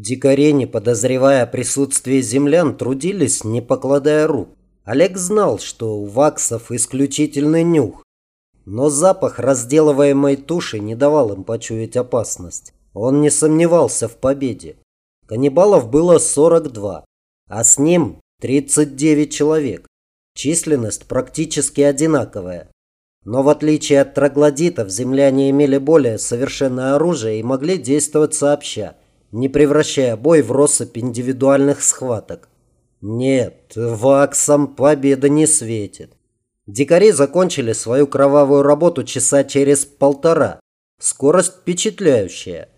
Дикари, подозревая о присутствии землян, трудились, не покладая рук. Олег знал, что у ваксов исключительный нюх, но запах разделываемой туши не давал им почуять опасность. Он не сомневался в победе. Каннибалов было 42, а с ним 39 человек. Численность практически одинаковая. Но в отличие от троглодитов, земляне имели более совершенное оружие и могли действовать сообща, не превращая бой в россыпь индивидуальных схваток. Нет, ваксам победа не светит. Дикари закончили свою кровавую работу часа через полтора. Скорость впечатляющая.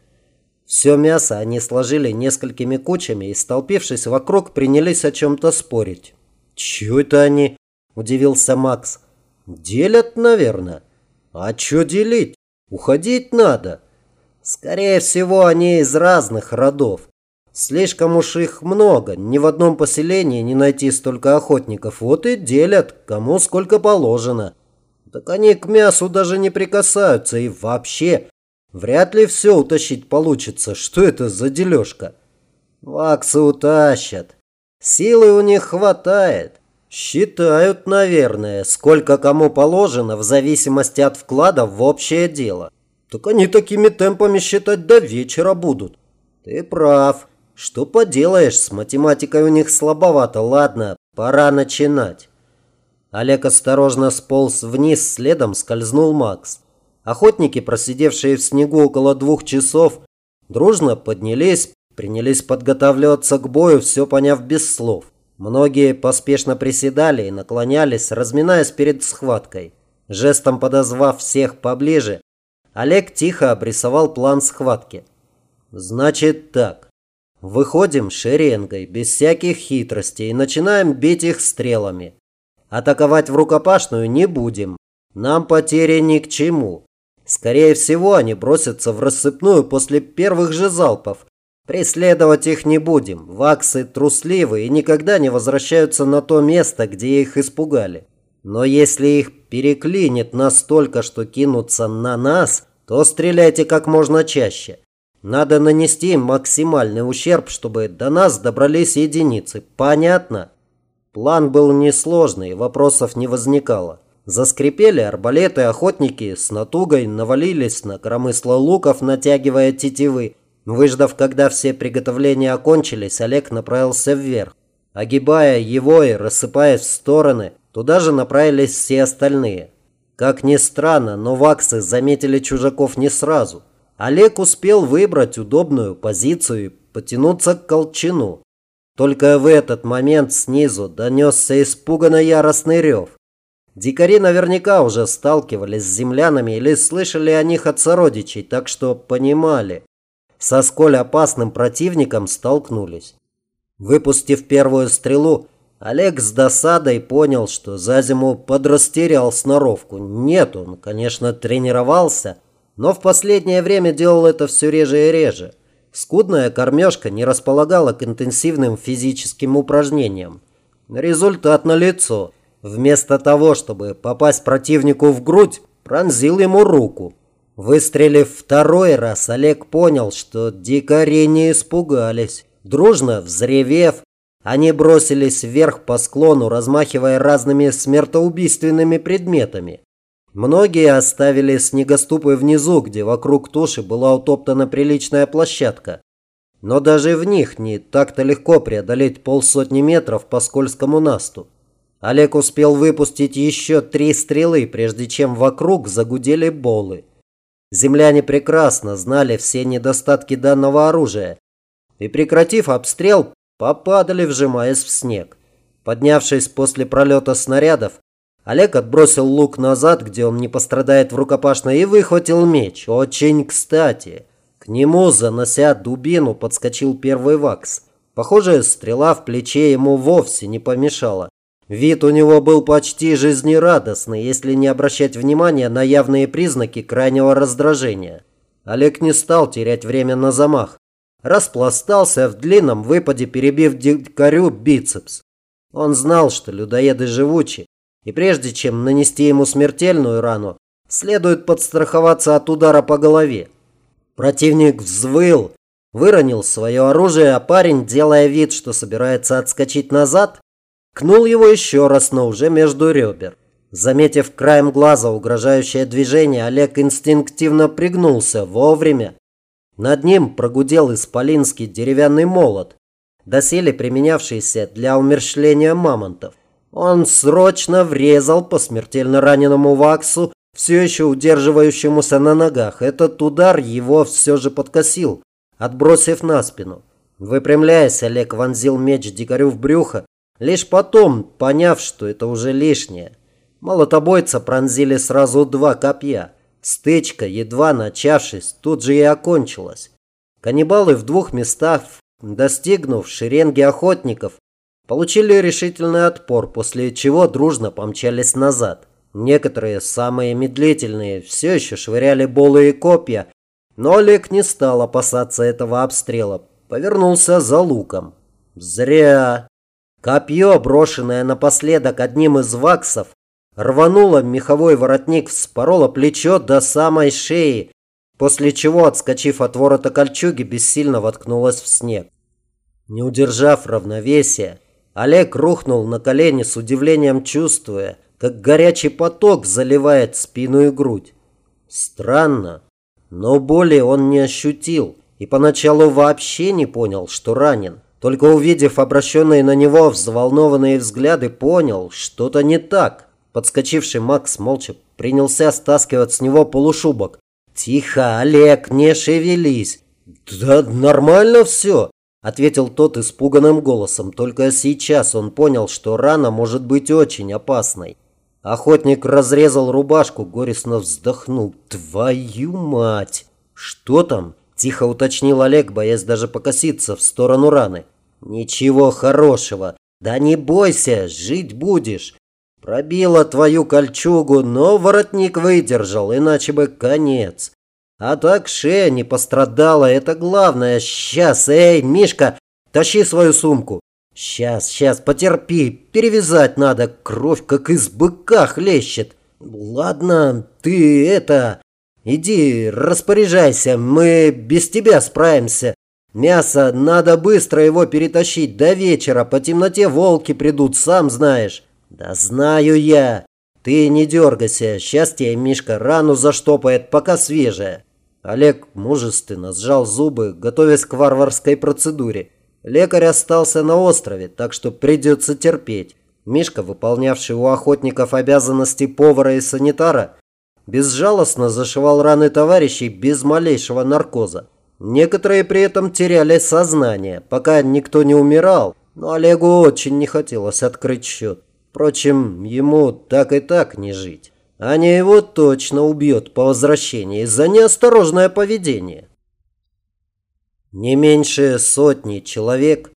Все мясо они сложили несколькими кучами и, столпившись вокруг, принялись о чем-то спорить. «Чего это они?» – удивился Макс. «Делят, наверное». «А что делить? Уходить надо». «Скорее всего, они из разных родов. Слишком уж их много, ни в одном поселении не найти столько охотников. Вот и делят, кому сколько положено. Так они к мясу даже не прикасаются и вообще вряд ли все утащить получится. Что это за дележка? Ваксы утащат. Силы у них хватает. Считают, наверное, сколько кому положено в зависимости от вклада в общее дело. Так они такими темпами считать до вечера будут. Ты прав. Что поделаешь, с математикой у них слабовато. Ладно, пора начинать. Олег осторожно сполз вниз, следом скользнул Макс. Охотники, просидевшие в снегу около двух часов, дружно поднялись, принялись подготавливаться к бою, все поняв без слов. Многие поспешно приседали и наклонялись, разминаясь перед схваткой. Жестом подозвав всех поближе, Олег тихо обрисовал план схватки. «Значит так. Выходим шеренгой, без всяких хитростей, и начинаем бить их стрелами. Атаковать в рукопашную не будем. Нам потери ни к чему. Скорее всего, они бросятся в рассыпную после первых же залпов. Преследовать их не будем. Ваксы трусливы и никогда не возвращаются на то место, где их испугали. Но если их переклинит настолько, что кинутся на нас, то стреляйте как можно чаще. Надо нанести максимальный ущерб, чтобы до нас добрались единицы. Понятно? План был несложный, вопросов не возникало. Заскрипели арбалеты, охотники с натугой навалились на коромысло луков, натягивая тетивы. Выждав, когда все приготовления окончились, Олег направился вверх. Огибая его и рассыпаясь в стороны, туда же направились все остальные. Как ни странно, но ваксы заметили чужаков не сразу. Олег успел выбрать удобную позицию и потянуться к колчину. Только в этот момент снизу донесся испуганно яростный рев. Дикари наверняка уже сталкивались с землянами или слышали о них от сородичей, так что понимали, со сколь опасным противником столкнулись. Выпустив первую стрелу, Олег с досадой понял, что за зиму подрастерял сноровку. Нет, он, конечно, тренировался – но в последнее время делал это все реже и реже. Скудная кормежка не располагала к интенсивным физическим упражнениям. Результат налицо. Вместо того, чтобы попасть противнику в грудь, пронзил ему руку. Выстрелив второй раз, Олег понял, что дикари не испугались. Дружно взревев, они бросились вверх по склону, размахивая разными смертоубийственными предметами. Многие оставили снегоступы внизу, где вокруг туши была утоптана приличная площадка. Но даже в них не так-то легко преодолеть полсотни метров по скользкому насту. Олег успел выпустить еще три стрелы, прежде чем вокруг загудели болы. Земляне прекрасно знали все недостатки данного оружия и, прекратив обстрел, попадали, вжимаясь в снег. Поднявшись после пролета снарядов, Олег отбросил лук назад, где он не пострадает в рукопашной, и выхватил меч. Очень кстати. К нему, занося дубину, подскочил первый вакс. Похоже, стрела в плече ему вовсе не помешала. Вид у него был почти жизнерадостный, если не обращать внимания на явные признаки крайнего раздражения. Олег не стал терять время на замах. Распластался в длинном выпаде, перебив дикарю бицепс. Он знал, что людоеды живучи, и прежде чем нанести ему смертельную рану, следует подстраховаться от удара по голове. Противник взвыл, выронил свое оружие, а парень, делая вид, что собирается отскочить назад, кнул его еще раз, но уже между ребер. Заметив краем глаза угрожающее движение, Олег инстинктивно пригнулся вовремя. Над ним прогудел исполинский деревянный молот, доселе применявшийся для умерщвления мамонтов. Он срочно врезал по смертельно раненому Ваксу, все еще удерживающемуся на ногах. Этот удар его все же подкосил, отбросив на спину. Выпрямляясь, Олег вонзил меч дикарю в брюхо, лишь потом поняв, что это уже лишнее. Молотобойца пронзили сразу два копья. Стычка, едва начавшись, тут же и окончилась. Каннибалы в двух местах, достигнув шеренги охотников, получили решительный отпор, после чего дружно помчались назад. Некоторые, самые медлительные, все еще швыряли болы и копья, но Олег не стал опасаться этого обстрела, повернулся за луком. Зря. Копье, брошенное напоследок одним из ваксов, рванула меховой воротник, вспорола плечо до самой шеи, после чего, отскочив от ворота кольчуги, бессильно воткнулась в снег. Не удержав равновесия, Олег рухнул на колени с удивлением чувствуя, как горячий поток заливает спину и грудь. Странно, но боли он не ощутил и поначалу вообще не понял, что ранен. Только увидев обращенные на него взволнованные взгляды, понял, что-то не так. Подскочивший Макс молча принялся стаскивать с него полушубок. «Тихо, Олег, не шевелись!» «Да нормально все!» Ответил тот испуганным голосом. Только сейчас он понял, что рана может быть очень опасной. Охотник разрезал рубашку, горестно вздохнул. «Твою мать!» «Что там?» – тихо уточнил Олег, боясь даже покоситься в сторону раны. «Ничего хорошего. Да не бойся, жить будешь. Пробила твою кольчугу, но воротник выдержал, иначе бы конец. А так шея не пострадала, это главное. Сейчас, эй, Мишка, тащи свою сумку. Сейчас, сейчас, потерпи, перевязать надо, кровь как из быка хлещет. Ладно, ты это, иди распоряжайся, мы без тебя справимся. Мясо, надо быстро его перетащить до вечера, по темноте волки придут, сам знаешь. «Да знаю я. Ты не дергайся. Сейчас тебе Мишка рану заштопает, пока свежая». Олег мужественно сжал зубы, готовясь к варварской процедуре. Лекарь остался на острове, так что придется терпеть. Мишка, выполнявший у охотников обязанности повара и санитара, безжалостно зашивал раны товарищей без малейшего наркоза. Некоторые при этом теряли сознание, пока никто не умирал, но Олегу очень не хотелось открыть счет. Впрочем, ему так и так не жить. Аня его точно убьет по возвращении за неосторожное поведение. Не меньше сотни человек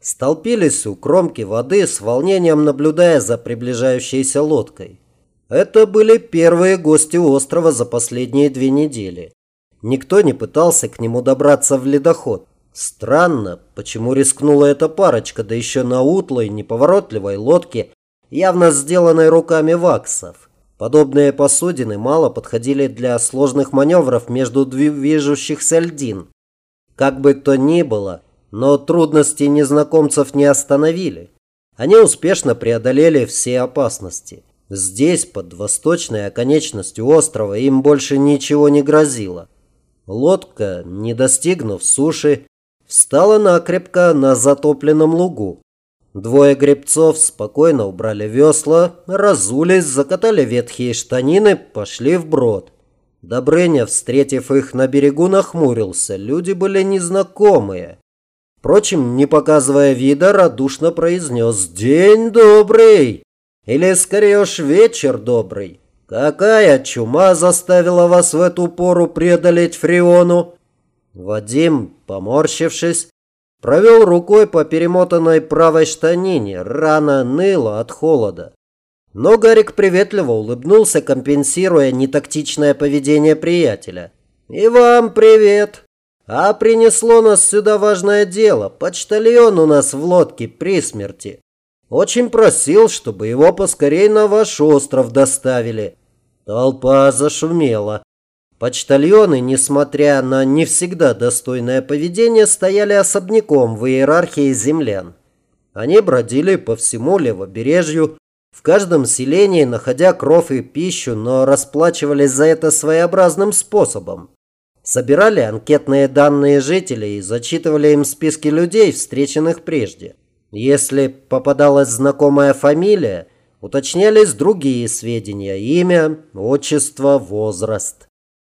столпились у кромки воды с волнением наблюдая за приближающейся лодкой. Это были первые гости острова за последние две недели. Никто не пытался к нему добраться в ледоход. Странно, почему рискнула эта парочка, да еще на утлой, неповоротливой лодке явно сделанной руками ваксов. Подобные посудины мало подходили для сложных маневров между движущихся льдин. Как бы то ни было, но трудности незнакомцев не остановили. Они успешно преодолели все опасности. Здесь, под восточной оконечностью острова, им больше ничего не грозило. Лодка, не достигнув суши, встала накрепко на затопленном лугу. Двое гребцов спокойно убрали весла, разулись, закатали ветхие штанины, пошли вброд. Добрыня, встретив их на берегу, нахмурился. Люди были незнакомые. Впрочем, не показывая вида, радушно произнес «День добрый!» Или, скорее уж, вечер добрый. Какая чума заставила вас в эту пору преодолеть Фриону? Вадим, поморщившись, Провел рукой по перемотанной правой штанине, рана ныла от холода. Но Гарик приветливо улыбнулся, компенсируя нетактичное поведение приятеля. «И вам привет! А принесло нас сюда важное дело. Почтальон у нас в лодке при смерти. Очень просил, чтобы его поскорей на ваш остров доставили». Толпа зашумела. Почтальоны, несмотря на не всегда достойное поведение, стояли особняком в иерархии землян. Они бродили по всему левобережью, в каждом селении, находя кров и пищу, но расплачивались за это своеобразным способом. Собирали анкетные данные жителей и зачитывали им списки людей, встреченных прежде. Если попадалась знакомая фамилия, уточнялись другие сведения – имя, отчество, возраст.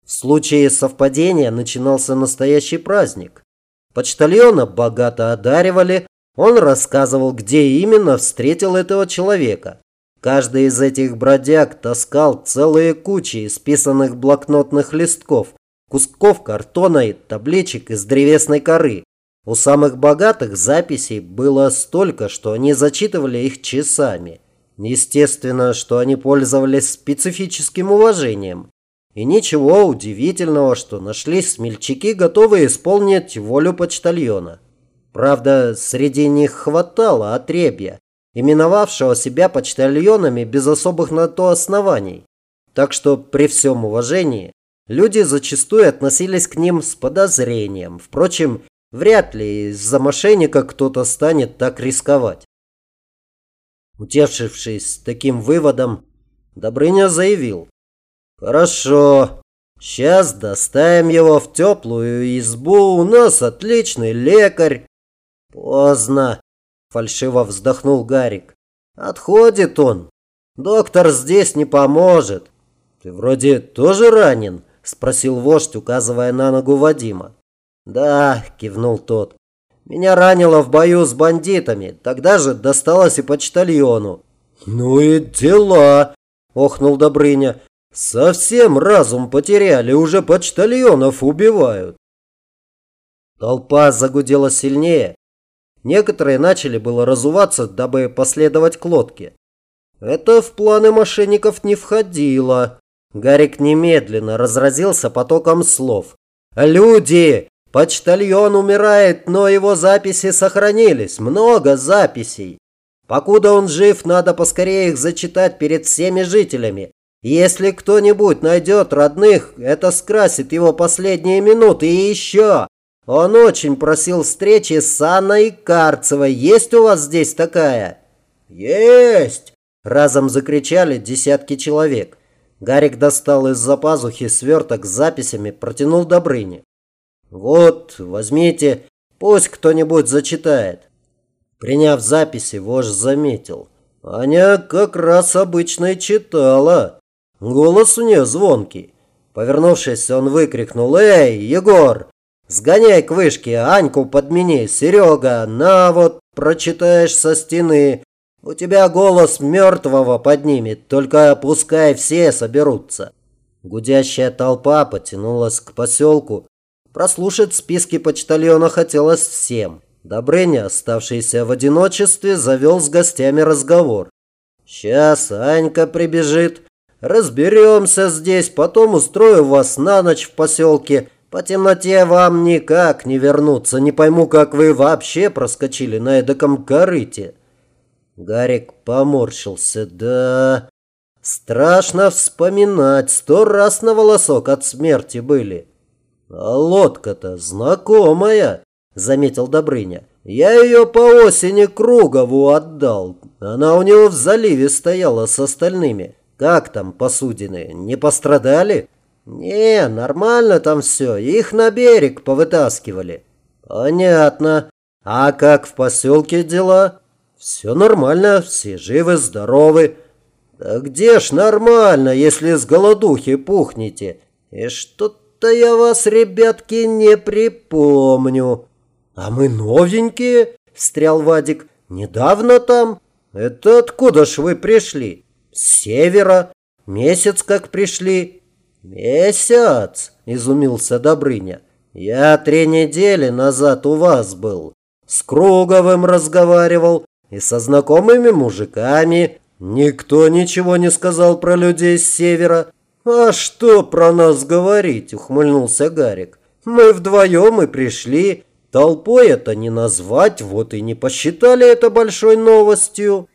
В случае совпадения начинался настоящий праздник. Почтальона богато одаривали, он рассказывал, где именно встретил этого человека. Каждый из этих бродяг таскал целые кучи исписанных блокнотных листков, кусков картона и табличек из древесной коры. У самых богатых записей было столько, что они зачитывали их часами. Естественно, что они пользовались специфическим уважением. И ничего удивительного, что нашлись смельчаки, готовые исполнить волю почтальона. Правда, среди них хватало отребья, именовавшего себя почтальонами без особых на то оснований. Так что при всем уважении люди зачастую относились к ним с подозрением. Впрочем, Вряд ли из-за мошенника кто-то станет так рисковать. Утешившись таким выводом, Добрыня заявил. «Хорошо, сейчас доставим его в теплую избу, у нас отличный лекарь». «Поздно», – фальшиво вздохнул Гарик. «Отходит он. Доктор здесь не поможет». «Ты вроде тоже ранен?» – спросил вождь, указывая на ногу Вадима. «Да», – кивнул тот. «Меня ранило в бою с бандитами. Тогда же досталось и почтальону». «Ну и дела», – охнул Добрыня. «Совсем разум потеряли, уже почтальонов убивают». Толпа загудела сильнее. Некоторые начали было разуваться, дабы последовать к лодке. Это в планы мошенников не входило. Гарик немедленно разразился потоком слов. «Люди! Почтальон умирает, но его записи сохранились. Много записей. Покуда он жив, надо поскорее их зачитать перед всеми жителями. Если кто-нибудь найдет родных, это скрасит его последние минуты. И еще, он очень просил встречи с Анной Карцевой. Есть у вас здесь такая? Есть! Разом закричали десятки человек. Гарик достал из-за пазухи сверток с записями, протянул Добрыне. «Вот, возьмите, пусть кто-нибудь зачитает». Приняв записи, вождь заметил. Аня как раз обычно читала. Голос у нее звонкий. Повернувшись, он выкрикнул. «Эй, Егор, сгоняй к вышке, Аньку подмени. Серега, на вот, прочитаешь со стены. У тебя голос мертвого поднимет, только пускай все соберутся». Гудящая толпа потянулась к поселку, Прослушать списки почтальона хотелось всем. Добрыня, оставшийся в одиночестве, завел с гостями разговор. «Сейчас Анька прибежит. Разберемся здесь, потом устрою вас на ночь в поселке. По темноте вам никак не вернуться. Не пойму, как вы вообще проскочили на эдаком корыте». Гарик поморщился. «Да, страшно вспоминать. Сто раз на волосок от смерти были». «А лодка-то знакомая», — заметил Добрыня. «Я ее по осени Кругову отдал. Она у него в заливе стояла с остальными. Как там посудины, не пострадали?» «Не, нормально там все. Их на берег повытаскивали». «Понятно. А как в поселке дела?» «Все нормально, все живы, здоровы». «Да где ж нормально, если с голодухи пухнете? И что что-то я вас, ребятки, не припомню». «А мы новенькие?» – встрял Вадик. «Недавно там? Это откуда ж вы пришли? С севера? Месяц как пришли?» «Месяц?» – изумился Добрыня. «Я три недели назад у вас был. С Круговым разговаривал и со знакомыми мужиками. Никто ничего не сказал про людей с севера. «А что про нас говорить?» – ухмыльнулся Гарик. «Мы вдвоем и пришли. Толпой это не назвать, вот и не посчитали это большой новостью».